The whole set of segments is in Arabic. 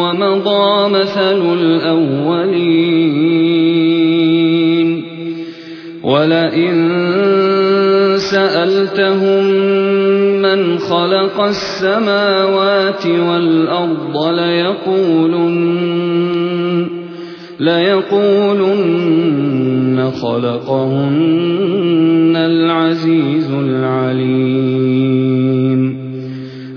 ومضى مثل الأولين ولئن سألتهم من خلق السماوات والأرض ليقولن ليقولن خلقهن العزيز العليم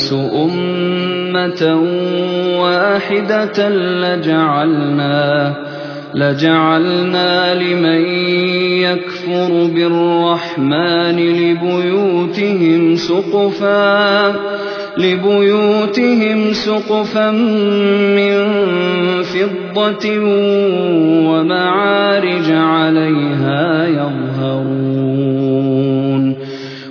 الناس أمة واحدة لجعلنا لجعلنا لمن يكفر بالرحمن لبيوتهم سقفا لبيوتهم سقفا من فضة ومعارج عليها يظهرون.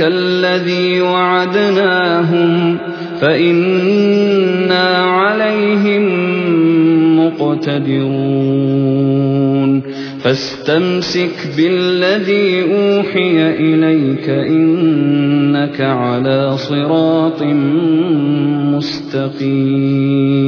نرينك الذي وعدناهم فإنا عليهم مقتدرون. فاستمسك بالذي أوحي إليك إنك على صراط مستقيم.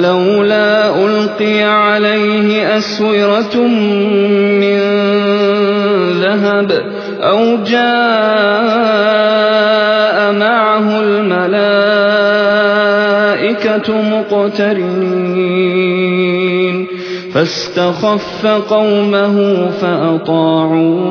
فلولا ألقي عليه أسورة من ذهب أو جاء معه الملائكة مقترنين. فاستخف قومه فأطاعوه.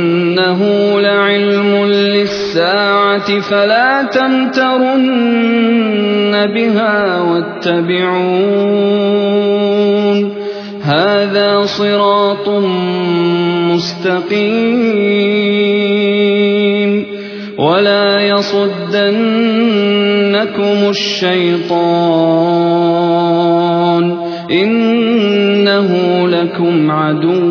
فلا تمترن بها واتبعون. هذا صراط مستقيم. ولا يصدنكم الشيطان. إنه لكم عدو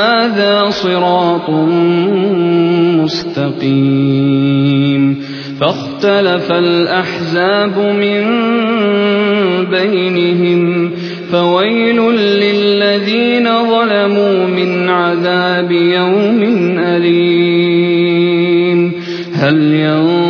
هذا صراط مستقيم. فاختلف الأحزاب من بينهم فويل للذين ظلموا من عذاب يوم أليم. هل ينظرون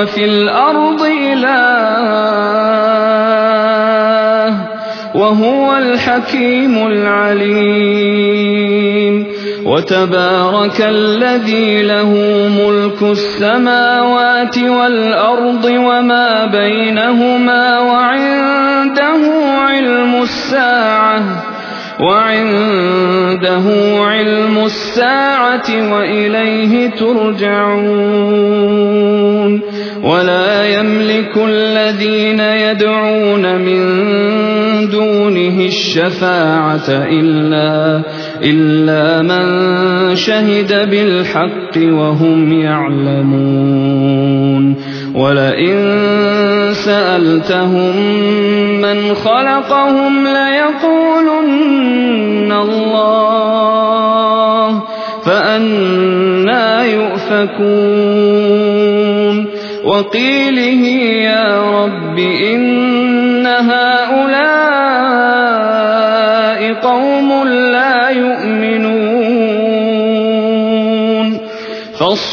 وفي الأرض إله وهو الحكيم العليم. وتبارك الذي له ملك السماوات والأرض وما بينهما وعنده علم الساعة. وعنده علم الساعة وإليه ترجعون ولا يملك الذين يدعون من دونه الشفاعة إلا إلا من شهد بالحق وهم يعلمون. ولئن سألتهم من خلقهم ليقولن الله فأنا يؤفكون. وقيله يا رب إن هؤلاء